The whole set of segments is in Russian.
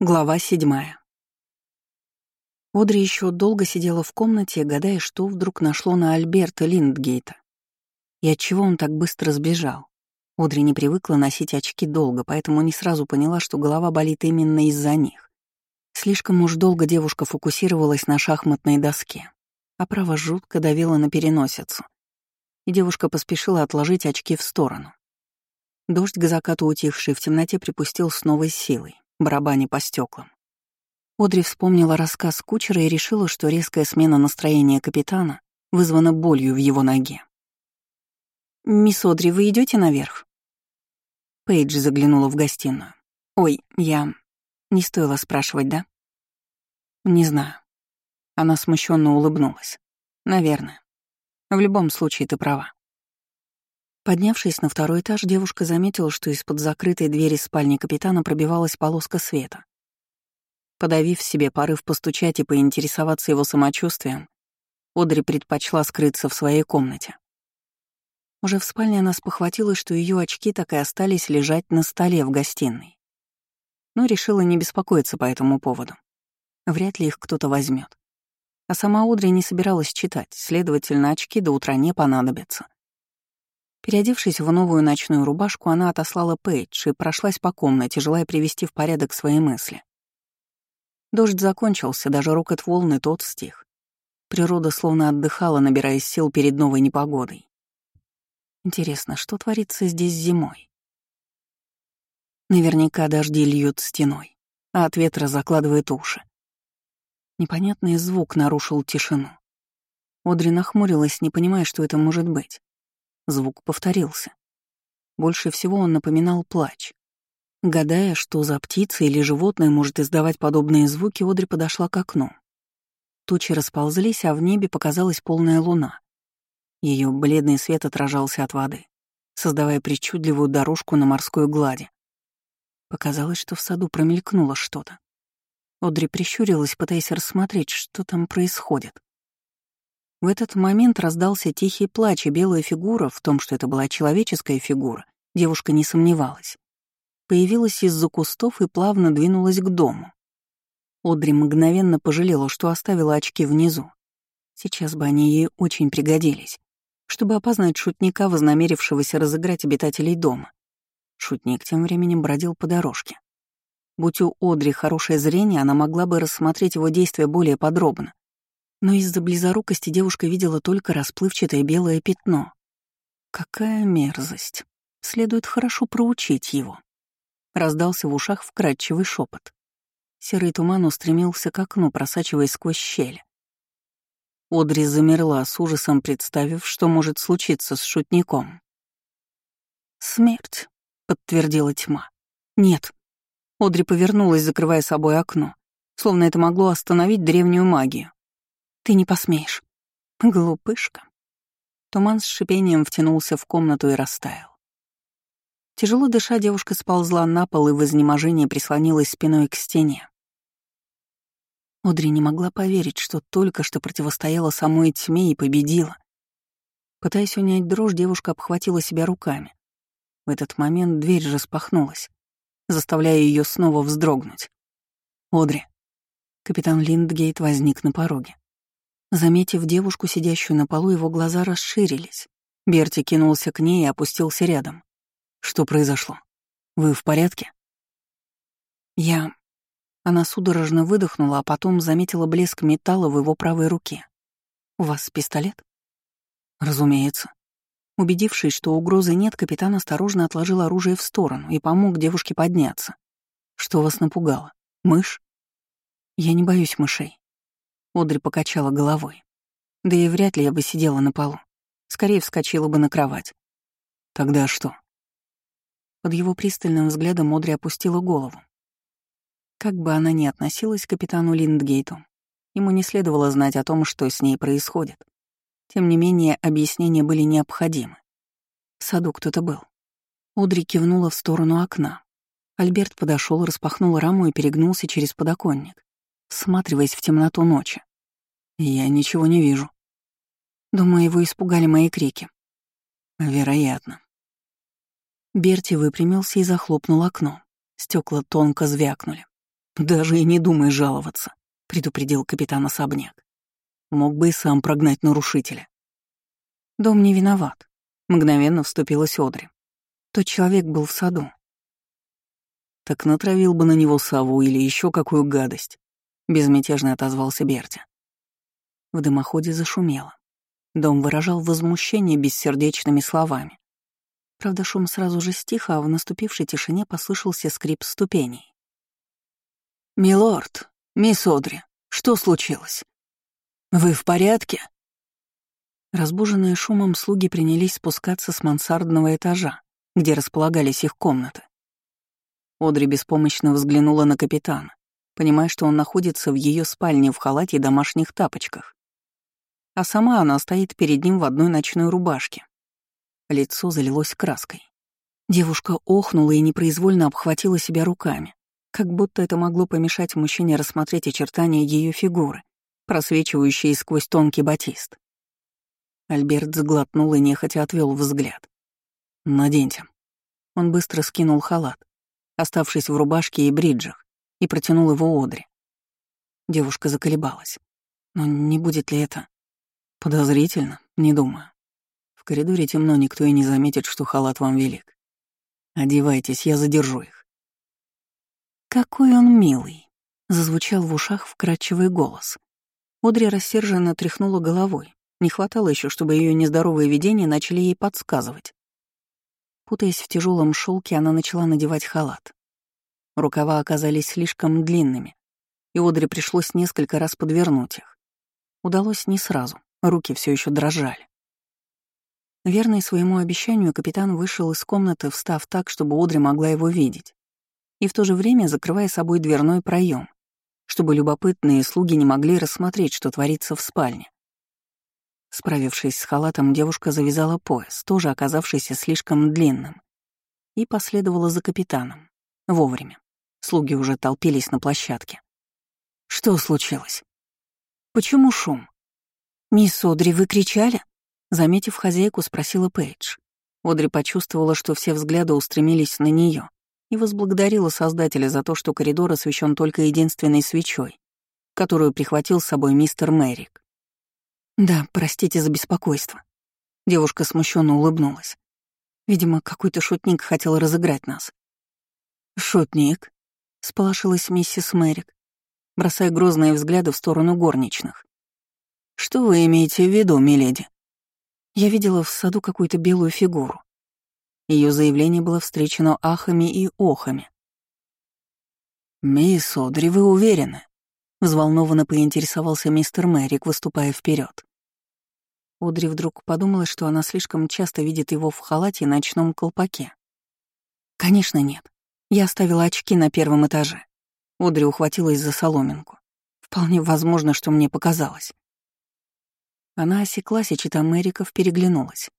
Глава седьмая. Одри еще долго сидела в комнате, гадая, что вдруг нашло на Альберта Линдгейта. И отчего он так быстро сбежал. Одри не привыкла носить очки долго, поэтому не сразу поняла, что голова болит именно из-за них. Слишком уж долго девушка фокусировалась на шахматной доске, а право жутко давила на переносицу. И девушка поспешила отложить очки в сторону. Дождь к закату утихший в темноте припустил с новой силой барабане по стеклам. Одри вспомнила рассказ кучера и решила, что резкая смена настроения капитана вызвана болью в его ноге. «Мисс Одри, вы идете наверх?» Пейдж заглянула в гостиную. «Ой, я... Не стоило спрашивать, да?» «Не знаю». Она смущенно улыбнулась. «Наверное. В любом случае ты права». Поднявшись на второй этаж, девушка заметила, что из-под закрытой двери спальни капитана пробивалась полоска света. Подавив себе порыв постучать и поинтересоваться его самочувствием, Одри предпочла скрыться в своей комнате. Уже в спальне она спохватилась, что ее очки так и остались лежать на столе в гостиной. Но решила не беспокоиться по этому поводу. Вряд ли их кто-то возьмет. А сама Одри не собиралась читать, следовательно, очки до утра не понадобятся. Переодевшись в новую ночную рубашку, она отослала Пейдж и прошлась по комнате, желая привести в порядок свои мысли. Дождь закончился, даже рокот волны тот стих. Природа словно отдыхала, набираясь сил перед новой непогодой. Интересно, что творится здесь зимой? Наверняка дожди льют стеной, а от ветра закладывает уши. Непонятный звук нарушил тишину. Одри нахмурилась, не понимая, что это может быть. Звук повторился. Больше всего он напоминал плач. Гадая, что за птица или животное может издавать подобные звуки, Одри подошла к окну. Тучи расползлись, а в небе показалась полная луна. Ее бледный свет отражался от воды, создавая причудливую дорожку на морской глади. Показалось, что в саду промелькнуло что-то. Одри прищурилась, пытаясь рассмотреть, что там происходит. В этот момент раздался тихий плач, и белая фигура, в том, что это была человеческая фигура, девушка не сомневалась. Появилась из-за кустов и плавно двинулась к дому. Одри мгновенно пожалела, что оставила очки внизу. Сейчас бы они ей очень пригодились, чтобы опознать шутника, вознамерившегося разыграть обитателей дома. Шутник тем временем бродил по дорожке. Будь у Одри хорошее зрение, она могла бы рассмотреть его действия более подробно но из-за близорукости девушка видела только расплывчатое белое пятно. Какая мерзость. Следует хорошо проучить его. Раздался в ушах вкрадчивый шепот. Серый туман устремился к окну, просачиваясь сквозь щель. Одри замерла с ужасом, представив, что может случиться с шутником. «Смерть», — подтвердила тьма. «Нет». Одри повернулась, закрывая собой окно, словно это могло остановить древнюю магию. Ты не посмеешь. Глупышка. Туман с шипением втянулся в комнату и растаял. Тяжело дыша, девушка сползла на пол и в изнеможении прислонилась спиной к стене. Одри не могла поверить, что только что противостояла самой тьме и победила. Пытаясь унять дрожь, девушка обхватила себя руками. В этот момент дверь распахнулась, заставляя ее снова вздрогнуть. «Одри». Капитан Линдгейт возник на пороге. Заметив девушку, сидящую на полу, его глаза расширились. Берти кинулся к ней и опустился рядом. «Что произошло? Вы в порядке?» «Я...» Она судорожно выдохнула, а потом заметила блеск металла в его правой руке. «У вас пистолет?» «Разумеется». Убедившись, что угрозы нет, капитан осторожно отложил оружие в сторону и помог девушке подняться. «Что вас напугало? Мышь?» «Я не боюсь мышей. Одри покачала головой. Да и вряд ли я бы сидела на полу. Скорее вскочила бы на кровать. Тогда что? Под его пристальным взглядом Одри опустила голову. Как бы она ни относилась к капитану Линдгейту, ему не следовало знать о том, что с ней происходит. Тем не менее, объяснения были необходимы. В саду кто-то был. Одри кивнула в сторону окна. Альберт подошел, распахнул раму и перегнулся через подоконник всматриваясь в темноту ночи. «Я ничего не вижу». Думаю, его испугали мои крики. Вероятно. Берти выпрямился и захлопнул окно. Стекла тонко звякнули. «Даже и не думай жаловаться», — предупредил капитан Особняк. «Мог бы и сам прогнать нарушителя». «Дом не виноват», — мгновенно вступилась Одри. «Тот человек был в саду». «Так натравил бы на него сову или еще какую гадость», — безмятежно отозвался Берти. В дымоходе зашумело. Дом выражал возмущение бессердечными словами. Правда, шум сразу же стих, а в наступившей тишине послышался скрип ступеней. «Милорд, мисс Одри, что случилось? Вы в порядке?» Разбуженные шумом слуги принялись спускаться с мансардного этажа, где располагались их комнаты. Одри беспомощно взглянула на капитана, понимая, что он находится в ее спальне в халате и домашних тапочках. А сама она стоит перед ним в одной ночной рубашке. Лицо залилось краской. Девушка охнула и непроизвольно обхватила себя руками, как будто это могло помешать мужчине рассмотреть очертания ее фигуры, просвечивающие сквозь тонкий батист. Альберт сглотнул и нехотя отвел взгляд. «Наденьте». Он быстро скинул халат, оставшись в рубашке и бриджах, и протянул его Одри. Девушка заколебалась. Но не будет ли это... Подозрительно, не думаю. В коридоре темно, никто и не заметит, что халат вам велик. Одевайтесь, я задержу их. «Какой он милый!» — зазвучал в ушах вкрадчивый голос. Одри рассерженно тряхнула головой. Не хватало еще, чтобы ее нездоровые видения начали ей подсказывать. Путаясь в тяжелом шелке, она начала надевать халат. Рукава оказались слишком длинными, и Одри пришлось несколько раз подвернуть их. Удалось не сразу, руки все еще дрожали. Верный своему обещанию, капитан вышел из комнаты, встав так, чтобы Одри могла его видеть и в то же время закрывая собой дверной проем, чтобы любопытные слуги не могли рассмотреть, что творится в спальне. Справившись с халатом, девушка завязала пояс, тоже оказавшийся слишком длинным, и последовала за капитаном. Вовремя. Слуги уже толпились на площадке. Что случилось? Почему шум? «Мисс Одри, вы кричали?» Заметив хозяйку, спросила Пейдж. Одри почувствовала, что все взгляды устремились на нее, и возблагодарила Создателя за то, что коридор освещен только единственной свечой, которую прихватил с собой мистер Мэрик. «Да, простите за беспокойство». Девушка смущенно улыбнулась. Видимо, какой-то шутник хотел разыграть нас. «Шутник?» — сполошилась миссис Мэрик, бросая грозные взгляды в сторону горничных. «Что вы имеете в виду, миледи?» Я видела в саду какую-то белую фигуру. Ее заявление было встречено ахами и охами. «Мисс Одри, вы уверены?» — взволнованно поинтересовался мистер Мэрик, выступая вперед. Одри вдруг подумала, что она слишком часто видит его в халате и ночном колпаке. «Конечно нет. Я оставила очки на первом этаже». Одри ухватилась за соломинку. Вполне возможно, что мне показалось. Она осеклась, и чита Мэриков переглянулась.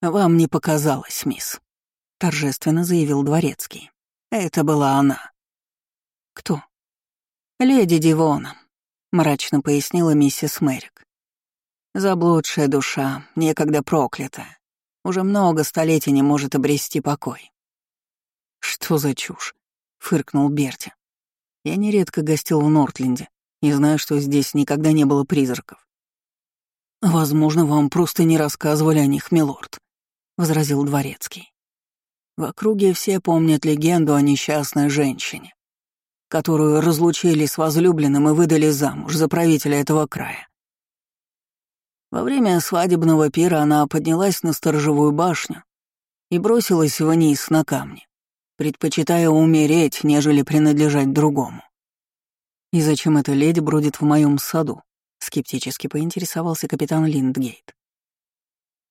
«Вам не показалось, мисс», — торжественно заявил дворецкий. «Это была она». «Кто?» «Леди Дивона», — мрачно пояснила миссис Мэрик. «Заблудшая душа, некогда проклятая, уже много столетий не может обрести покой». «Что за чушь?» — фыркнул Берти. «Я нередко гостил в Нортленде и знаю, что здесь никогда не было призраков. Возможно, вам просто не рассказывали о них, милорд возразил дворецкий. В округе все помнят легенду о несчастной женщине, которую разлучили с возлюбленным и выдали замуж за правителя этого края. Во время свадебного пира она поднялась на сторожевую башню и бросилась вниз на камни, предпочитая умереть, нежели принадлежать другому. «И зачем эта леди бродит в моем саду?» — скептически поинтересовался капитан Линдгейт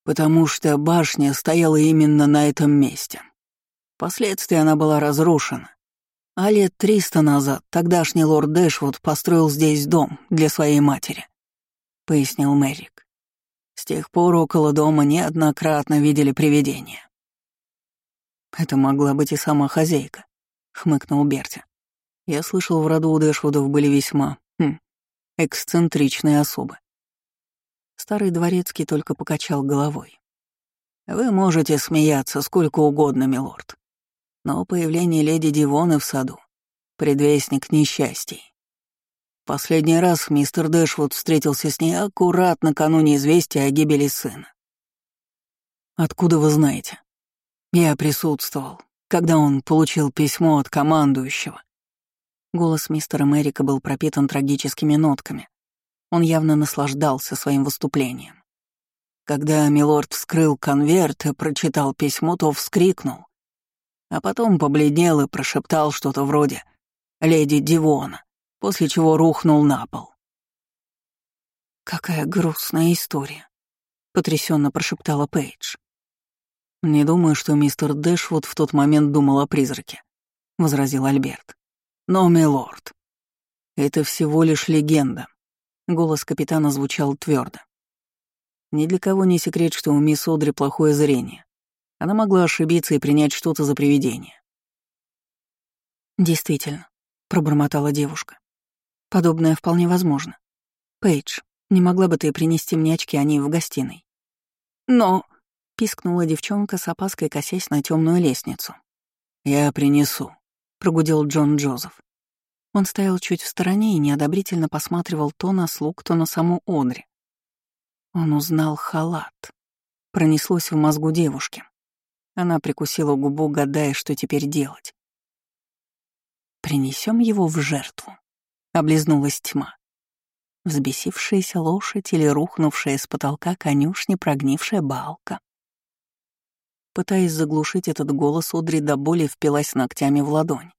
потому что башня стояла именно на этом месте. Впоследствии она была разрушена. А лет триста назад тогдашний лорд Дэшвуд построил здесь дом для своей матери, — пояснил Мэрик. С тех пор около дома неоднократно видели привидения. «Это могла быть и сама хозяйка», — хмыкнул Берти. «Я слышал, в роду у Дэшвудов были весьма эксцентричные особы. Старый дворецкий только покачал головой. «Вы можете смеяться сколько угодно, милорд. Но появление леди Дивоны в саду предвестник несчастий. Последний раз мистер Дэшвуд встретился с ней аккурат накануне известия о гибели сына. «Откуда вы знаете?» «Я присутствовал, когда он получил письмо от командующего». Голос мистера Мэрика был пропитан трагическими нотками. Он явно наслаждался своим выступлением. Когда милорд вскрыл конверт и прочитал письмо, то вскрикнул, а потом побледнел и прошептал что-то вроде «Леди Дивона» после чего рухнул на пол. «Какая грустная история», — потрясенно прошептала Пейдж. «Не думаю, что мистер Дэшвуд в тот момент думал о призраке», — возразил Альберт. «Но, милорд, это всего лишь легенда», — голос капитана звучал твердо. Ни для кого не секрет, что у мисс Одри плохое зрение. Она могла ошибиться и принять что-то за привидение. «Действительно», — пробормотала девушка. Подобное вполне возможно. Пейдж, не могла бы ты принести мне очки, они в гостиной? Но... Пискнула девчонка с опаской, косясь на темную лестницу. «Я принесу», — прогудел Джон Джозеф. Он стоял чуть в стороне и неодобрительно посматривал то на слуг, то на саму Одри. Он узнал халат. Пронеслось в мозгу девушки. Она прикусила губу, гадая, что теперь делать. Принесем его в жертву облизнулась тьма. Взбесившаяся лошадь или рухнувшая с потолка конюшни прогнившая балка. Пытаясь заглушить этот голос, Одри до боли впилась ногтями в ладонь.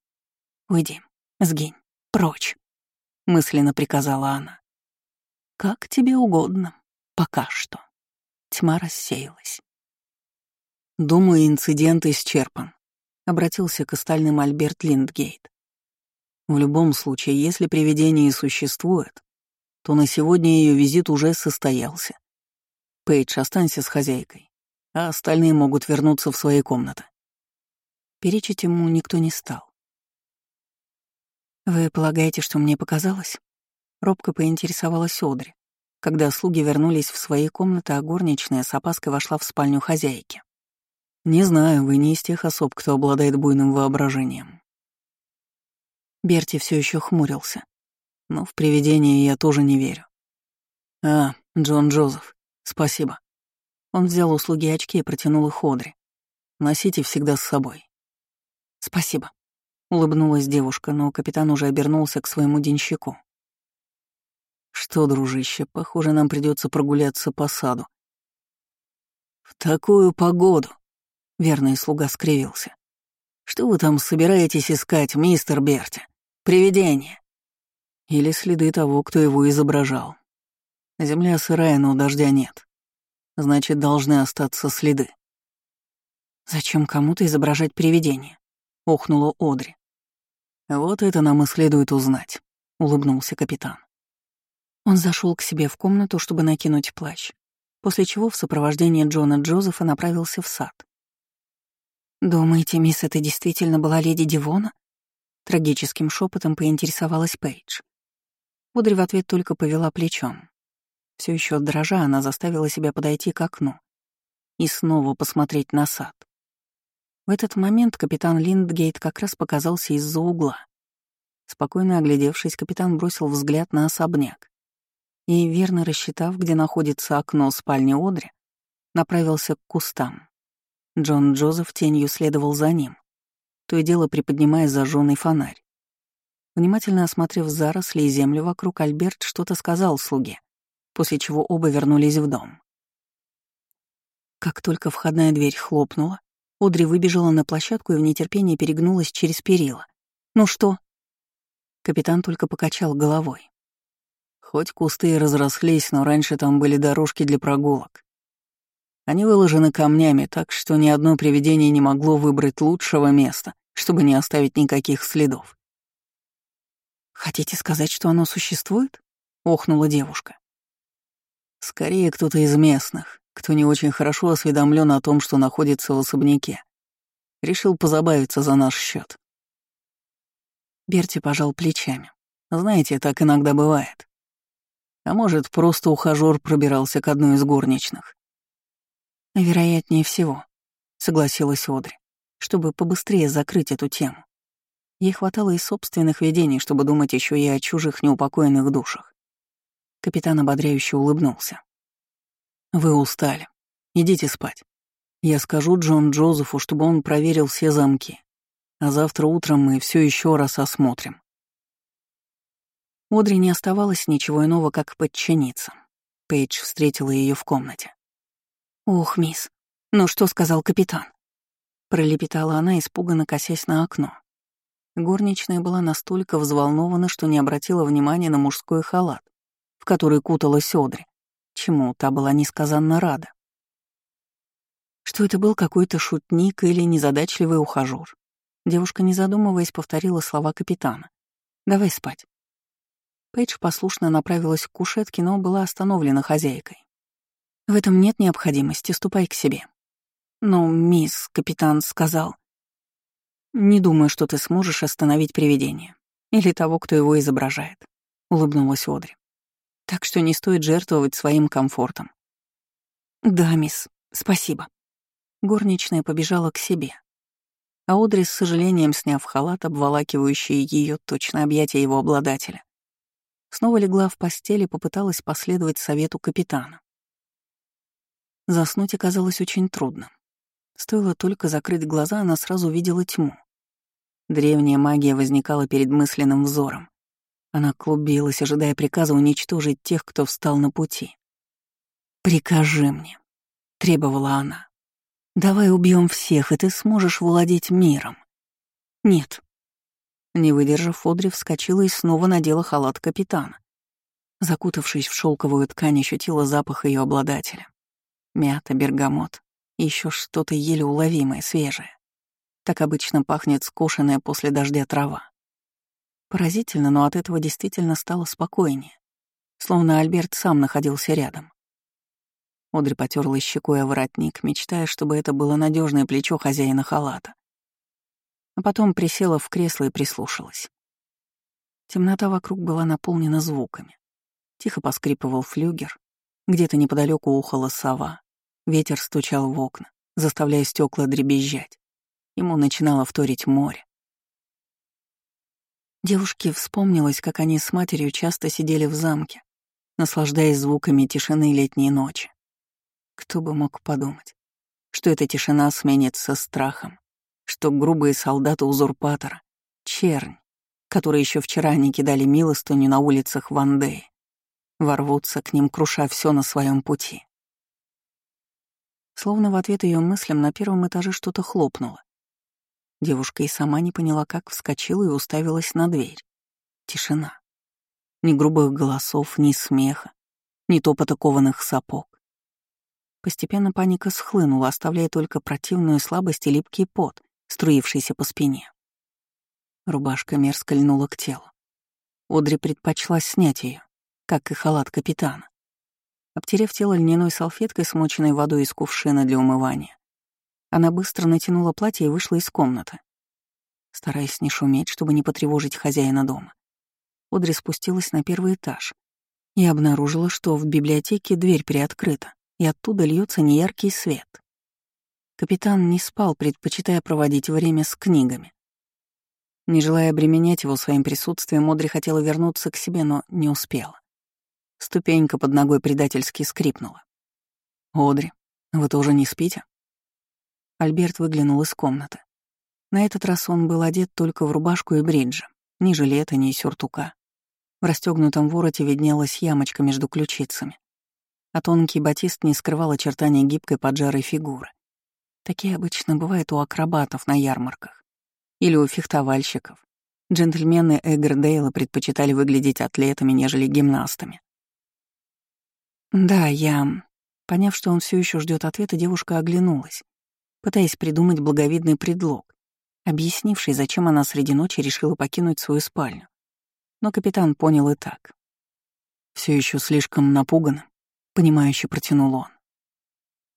«Уйди, сгинь, прочь», — мысленно приказала она. «Как тебе угодно, пока что». Тьма рассеялась. «Думаю, инцидент исчерпан», — обратился к остальным Альберт Линдгейт. В любом случае, если привидение и существует, то на сегодня ее визит уже состоялся. Пейдж, останься с хозяйкой, а остальные могут вернуться в свои комнаты. Перечить ему никто не стал. «Вы полагаете, что мне показалось?» Робко поинтересовалась Одри, когда слуги вернулись в свои комнаты, а горничная с опаской вошла в спальню хозяйки. «Не знаю, вы не из тех особ, кто обладает буйным воображением. Берти все еще хмурился. Но в привидения я тоже не верю. А, Джон Джозеф, спасибо. Он взял услуги очки и протянул их Одри. Носите всегда с собой. Спасибо. Улыбнулась девушка, но капитан уже обернулся к своему денщику. Что, дружище, похоже, нам придется прогуляться по саду. В такую погоду, верный слуга скривился. Что вы там собираетесь искать, мистер Берти? Привидение. Или следы того, кто его изображал. Земля сырая, но дождя нет. Значит, должны остаться следы. «Зачем кому-то изображать привидение?» — охнула Одри. «Вот это нам и следует узнать», — улыбнулся капитан. Он зашел к себе в комнату, чтобы накинуть плащ, после чего в сопровождении Джона Джозефа направился в сад. «Думаете, мисс, это действительно была леди Дивона?» Трагическим шепотом поинтересовалась Пейдж. Удри в ответ только повела плечом. Все еще дрожа, она заставила себя подойти к окну и снова посмотреть на сад. В этот момент капитан Линдгейт как раз показался из-за угла. Спокойно оглядевшись, капитан бросил взгляд на особняк и, верно рассчитав, где находится окно спальни Одри, направился к кустам. Джон Джозеф тенью следовал за ним, то и дело приподнимая зажженный фонарь. Внимательно осмотрев заросли и землю вокруг, Альберт что-то сказал слуге, после чего оба вернулись в дом. Как только входная дверь хлопнула, Одри выбежала на площадку и в нетерпении перегнулась через перила. «Ну что?» Капитан только покачал головой. Хоть кусты и разрослись, но раньше там были дорожки для прогулок. Они выложены камнями, так что ни одно привидение не могло выбрать лучшего места, чтобы не оставить никаких следов. «Хотите сказать, что оно существует?» — охнула девушка. «Скорее кто-то из местных, кто не очень хорошо осведомлен о том, что находится в особняке. Решил позабавиться за наш счет. Берти пожал плечами. Знаете, так иногда бывает. А может, просто ухажёр пробирался к одной из горничных. «Вероятнее всего», — согласилась Одри, чтобы побыстрее закрыть эту тему. Ей хватало и собственных видений, чтобы думать еще и о чужих неупокоенных душах. Капитан ободряюще улыбнулся. «Вы устали. Идите спать. Я скажу Джон Джозефу, чтобы он проверил все замки. А завтра утром мы все еще раз осмотрим». Одри не оставалось ничего иного, как подчиниться. Пейдж встретила ее в комнате. «Ох, мисс, ну что сказал капитан?» Пролепетала она, испуганно косясь на окно. Горничная была настолько взволнована, что не обратила внимания на мужской халат, в который куталась Одри, чему та была несказанно рада. Что это был какой-то шутник или незадачливый ухажёр. Девушка, не задумываясь, повторила слова капитана. «Давай спать». Пейдж послушно направилась к кушетке, но была остановлена хозяйкой. «В этом нет необходимости, ступай к себе». «Но мисс, капитан сказал...» «Не думаю, что ты сможешь остановить привидение. Или того, кто его изображает», — улыбнулась Одри. «Так что не стоит жертвовать своим комфортом». «Да, мисс, спасибо». Горничная побежала к себе. А Одри, с сожалением сняв халат, обволакивающий ее точно объятия его обладателя, Снова легла в постели и попыталась последовать совету капитана. Заснуть оказалось очень трудно. Стоило только закрыть глаза, она сразу видела тьму. Древняя магия возникала перед мысленным взором. Она клубилась, ожидая приказа уничтожить тех, кто встал на пути. «Прикажи мне», — требовала она. «Давай убьем всех, и ты сможешь владеть миром». «Нет», не выдержав, Одри вскочила и снова надела халат капитана. Закутавшись в шелковую ткань, ощутила запах ее обладателя. Мята, бергамот еще что-то еле уловимое, свежее. Так обычно пахнет скошенная после дождя трава. Поразительно, но от этого действительно стало спокойнее. Словно Альберт сам находился рядом. Одри потерла щекой о воротник, мечтая, чтобы это было надежное плечо хозяина халата а потом присела в кресло и прислушалась. Темнота вокруг была наполнена звуками. Тихо поскрипывал флюгер, где-то неподалеку ухала сова, ветер стучал в окна, заставляя стекла дребезжать. Ему начинало вторить море. Девушке вспомнилось, как они с матерью часто сидели в замке, наслаждаясь звуками тишины летней ночи. Кто бы мог подумать, что эта тишина сменится страхом, что грубые солдаты узурпатора, чернь, которые еще вчера не кидали милостыню на улицах Вандеи, ворвутся к ним, круша все на своем пути. Словно в ответ ее мыслям на первом этаже что-то хлопнуло. Девушка и сама не поняла, как вскочила и уставилась на дверь. Тишина. Ни грубых голосов, ни смеха, ни топота кованых сапог. Постепенно паника схлынула, оставляя только противную слабость и липкий пот, струившийся по спине. Рубашка мерзко льнула к телу. Одри предпочла снять ее, как и халат капитана. Обтерев тело льняной салфеткой, смоченной водой из кувшина для умывания, она быстро натянула платье и вышла из комнаты. Стараясь не шуметь, чтобы не потревожить хозяина дома, Одри спустилась на первый этаж и обнаружила, что в библиотеке дверь приоткрыта, и оттуда льется неяркий свет. Капитан не спал, предпочитая проводить время с книгами. Не желая обременять его своим присутствием, Модри хотела вернуться к себе, но не успела. Ступенька под ногой предательски скрипнула. «Одри, вы тоже не спите?» Альберт выглянул из комнаты. На этот раз он был одет только в рубашку и бриджи, ни жилета, ни сюртука. В расстегнутом вороте виднелась ямочка между ключицами, а тонкий батист не скрывал очертания гибкой поджарой фигуры. Такие обычно бывают у акробатов на ярмарках. Или у фехтовальщиков. Джентльмены Эгердейла предпочитали выглядеть атлетами, нежели гимнастами. Да, я... Поняв, что он все еще ждет ответа, девушка оглянулась, пытаясь придумать благовидный предлог, объяснивший, зачем она среди ночи решила покинуть свою спальню. Но капитан понял и так. Все еще слишком напуган, понимающе протянул он.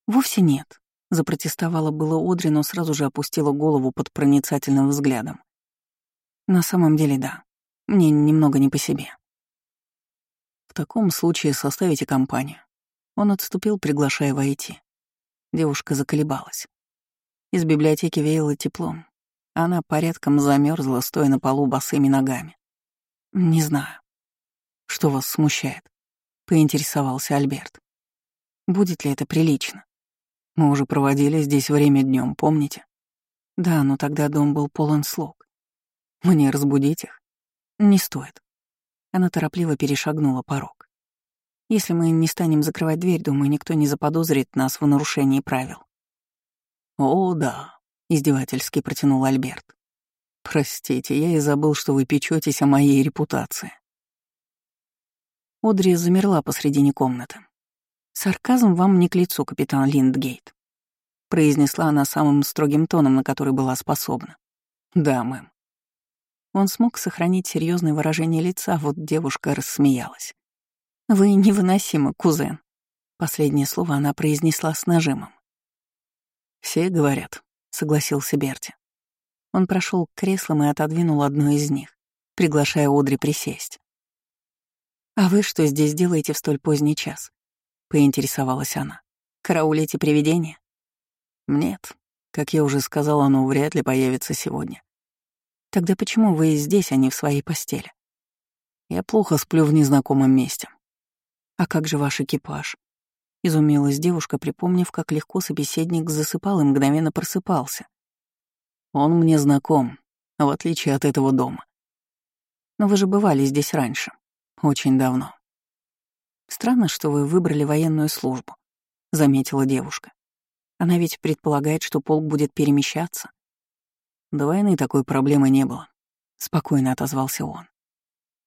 Вовсе нет. Запротестовала было Одри, но сразу же опустила голову под проницательным взглядом. На самом деле, да. Мне немного не по себе. В таком случае составите компанию. Он отступил, приглашая войти. Девушка заколебалась. Из библиотеки веяло теплом. Она порядком замерзла, стоя на полу босыми ногами. «Не знаю. Что вас смущает?» — поинтересовался Альберт. «Будет ли это прилично? Мы уже проводили здесь время днем, помните? Да, но тогда дом был полон слуг. Мне разбудить их? Не стоит». Она торопливо перешагнула порог. «Если мы не станем закрывать дверь, думаю, никто не заподозрит нас в нарушении правил». «О, да», — издевательски протянул Альберт. «Простите, я и забыл, что вы печетесь о моей репутации». Одри замерла посредине комнаты. «Сарказм вам не к лицу, капитан Линдгейт», — произнесла она самым строгим тоном, на который была способна. «Да, мэм». Он смог сохранить серьезное выражение лица, вот девушка рассмеялась. «Вы невыносимы, кузен», — последнее слово она произнесла с нажимом. «Все говорят», — согласился Берти. Он прошел к креслам и отодвинул одно из них, приглашая Одри присесть. «А вы что здесь делаете в столь поздний час?» — поинтересовалась она. «Караулите привидение?» «Нет. Как я уже сказала, оно вряд ли появится сегодня». «Тогда почему вы здесь, а не в своей постели?» «Я плохо сплю в незнакомом месте». «А как же ваш экипаж?» Изумилась девушка, припомнив, как легко собеседник засыпал и мгновенно просыпался. Он мне знаком, в отличие от этого дома. Но вы же бывали здесь раньше. Очень давно. Странно, что вы выбрали военную службу, заметила девушка. Она ведь предполагает, что полк будет перемещаться. До войны такой проблемы не было, спокойно отозвался он.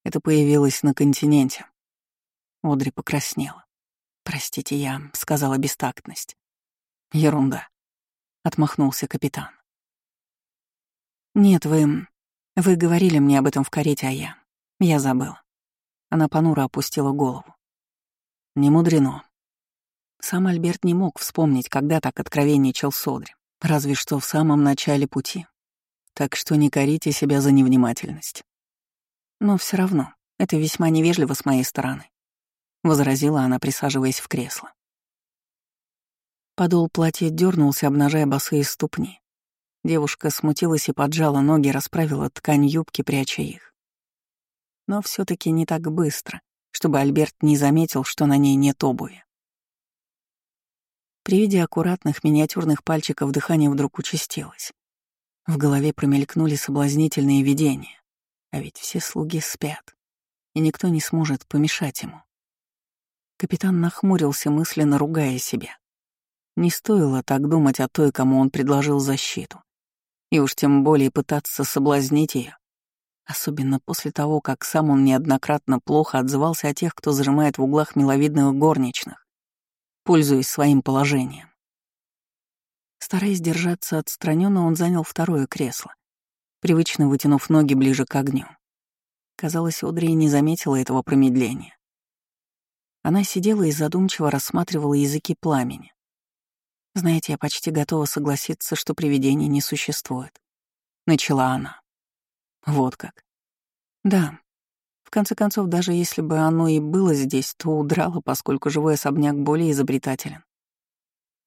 Это появилось на континенте. Одри покраснела. «Простите, я сказала бестактность». «Ерунда», — отмахнулся капитан. «Нет, вы... Вы говорили мне об этом в карете, а я... Я забыла». Она понуро опустила голову. «Не мудрено». Сам Альберт не мог вспомнить, когда так откровенничал Содри, разве что в самом начале пути. Так что не корите себя за невнимательность. Но все равно, это весьма невежливо с моей стороны возразила она, присаживаясь в кресло. Подол платья дернулся, обнажая босые ступни. Девушка смутилась и поджала ноги, расправила ткань юбки, пряча их. Но все таки не так быстро, чтобы Альберт не заметил, что на ней нет обуви. При виде аккуратных миниатюрных пальчиков дыхание вдруг участилось. В голове промелькнули соблазнительные видения. А ведь все слуги спят, и никто не сможет помешать ему. Капитан нахмурился, мысленно ругая себя. Не стоило так думать о той, кому он предложил защиту. И уж тем более пытаться соблазнить ее. Особенно после того, как сам он неоднократно плохо отзывался о тех, кто зажимает в углах миловидных горничных, пользуясь своим положением. Стараясь держаться отстраненно, он занял второе кресло, привычно вытянув ноги ближе к огню. Казалось, Одри не заметила этого промедления. Она сидела и задумчиво рассматривала языки пламени. «Знаете, я почти готова согласиться, что привидений не существует», — начала она. «Вот как». «Да. В конце концов, даже если бы оно и было здесь, то удрало, поскольку живой особняк более изобретателен.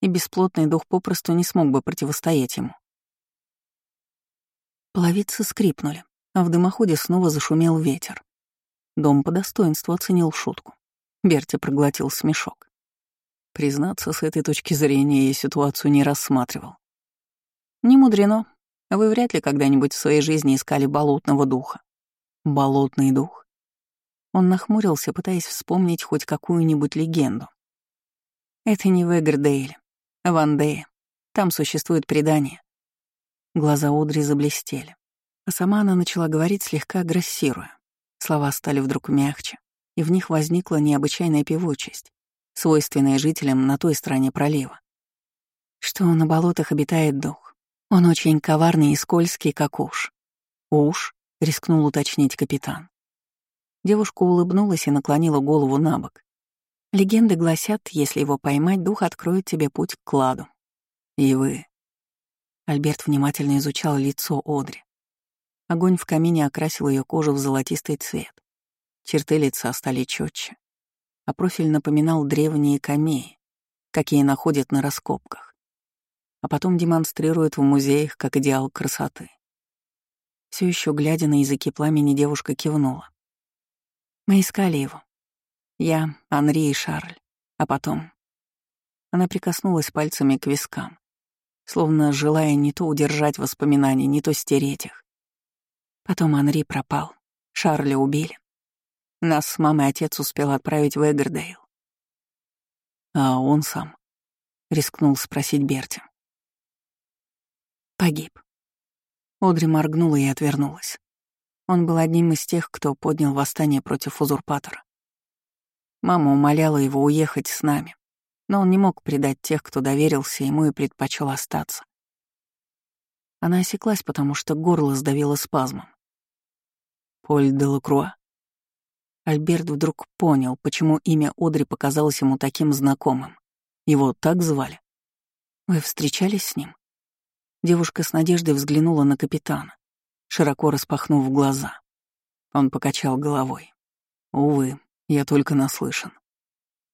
И бесплотный дух попросту не смог бы противостоять ему». Половицы скрипнули, а в дымоходе снова зашумел ветер. Дом по достоинству оценил шутку. Берти проглотил смешок. Признаться, с этой точки зрения я ситуацию не рассматривал. Не мудрено. Вы вряд ли когда-нибудь в своей жизни искали болотного духа. Болотный дух. Он нахмурился, пытаясь вспомнить хоть какую-нибудь легенду. Это не в Эгрдейле, а в. Там существует предание. Глаза Одри заблестели. А сама она начала говорить, слегка агрессируя. Слова стали вдруг мягче, и в них возникла необычайная певучесть, свойственная жителям на той стороне пролива. Что на болотах обитает дух. Он очень коварный и скользкий, как уж. «Уж?» — рискнул уточнить капитан. Девушка улыбнулась и наклонила голову на бок. Легенды гласят, если его поймать, дух откроет тебе путь к кладу. И вы. Альберт внимательно изучал лицо Одри. Огонь в камине окрасил ее кожу в золотистый цвет. Черты лица стали четче, а профиль напоминал древние камеи, какие находят на раскопках, а потом демонстрируют в музеях как идеал красоты. Все еще глядя на языки пламени, девушка кивнула. Мы искали его. Я, Анри и Шарль. А потом... Она прикоснулась пальцами к вискам, словно желая не то удержать воспоминания, не то стереть их. Потом Анри пропал, Шарля убили. Нас с мамой отец успел отправить в Эгердейл. А он сам рискнул спросить Берти. Погиб. Одри моргнула и отвернулась. Он был одним из тех, кто поднял восстание против узурпатора. Мама умоляла его уехать с нами, но он не мог предать тех, кто доверился ему и предпочел остаться. Она осеклась, потому что горло сдавило спазмом. Поль де Лакруа. Альберт вдруг понял, почему имя Одри показалось ему таким знакомым. Его так звали. Вы встречались с ним? Девушка с надеждой взглянула на капитана широко распахнув глаза. Он покачал головой. Увы, я только наслышан.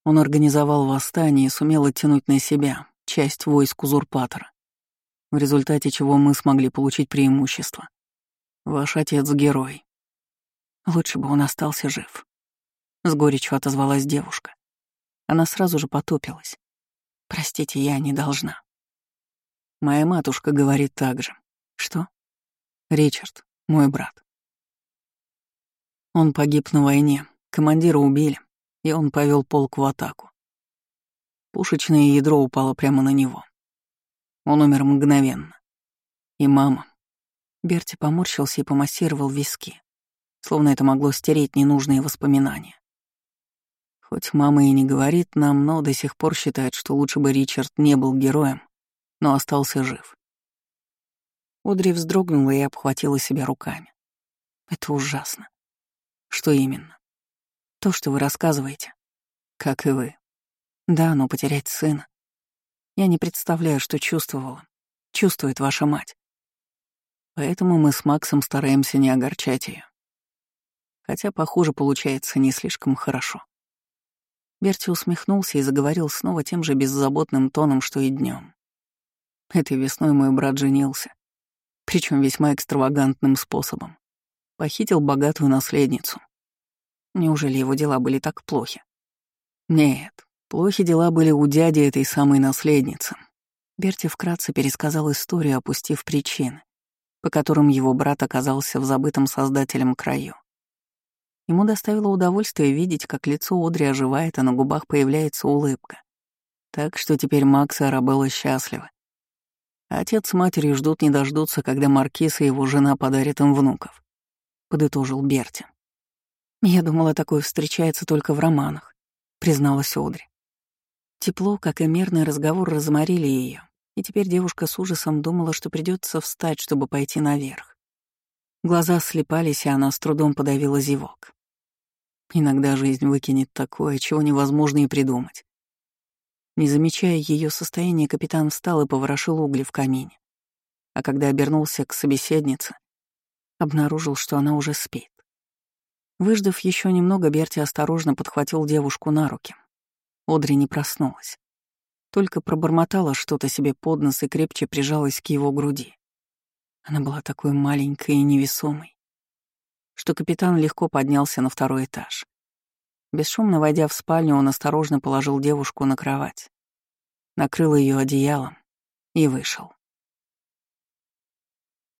Он организовал восстание и сумел оттянуть на себя часть войск узурпатора, в результате чего мы смогли получить преимущество. Ваш отец — герой. Лучше бы он остался жив. С горечью отозвалась девушка. Она сразу же потупилась. Простите, я не должна. Моя матушка говорит так же. Что? Ричард, мой брат. Он погиб на войне, командира убили, и он повел полк в атаку. Пушечное ядро упало прямо на него. Он умер мгновенно. И мама. Берти поморщился и помассировал виски, словно это могло стереть ненужные воспоминания. Хоть мама и не говорит нам, но до сих пор считает, что лучше бы Ричард не был героем, но остался жив. Одри вздрогнула и обхватила себя руками. Это ужасно. Что именно? То, что вы рассказываете. Как и вы. Да, но потерять сына. Я не представляю, что чувствовала. Чувствует ваша мать. Поэтому мы с Максом стараемся не огорчать ее. Хотя, похоже, получается не слишком хорошо. Берти усмехнулся и заговорил снова тем же беззаботным тоном, что и днем. Этой весной мой брат женился причем весьма экстравагантным способом. Похитил богатую наследницу. Неужели его дела были так плохи? Нет, плохи дела были у дяди этой самой наследницы. Берти вкратце пересказал историю, опустив причины, по которым его брат оказался в забытом создателем краю. Ему доставило удовольствие видеть, как лицо Одри оживает, а на губах появляется улыбка. Так что теперь Макс и Арабелла счастливы. Отец с матерью ждут не дождутся, когда Маркиз и его жена подарят им внуков», — подытожил Берти. «Я думала, такое встречается только в романах», — призналась Одри. Тепло, как и мерный разговор, разморили ее, и теперь девушка с ужасом думала, что придется встать, чтобы пойти наверх. Глаза слепались, и она с трудом подавила зевок. Иногда жизнь выкинет такое, чего невозможно и придумать. Не замечая ее состояние, капитан встал и поворошил угли в камине. А когда обернулся к собеседнице, обнаружил, что она уже спит. Выждав еще немного, Берти осторожно подхватил девушку на руки. Одри не проснулась. Только пробормотала что-то себе под нос и крепче прижалась к его груди. Она была такой маленькой и невесомой, что капитан легко поднялся на второй этаж. Бесшумно войдя в спальню, он осторожно положил девушку на кровать, накрыл ее одеялом и вышел.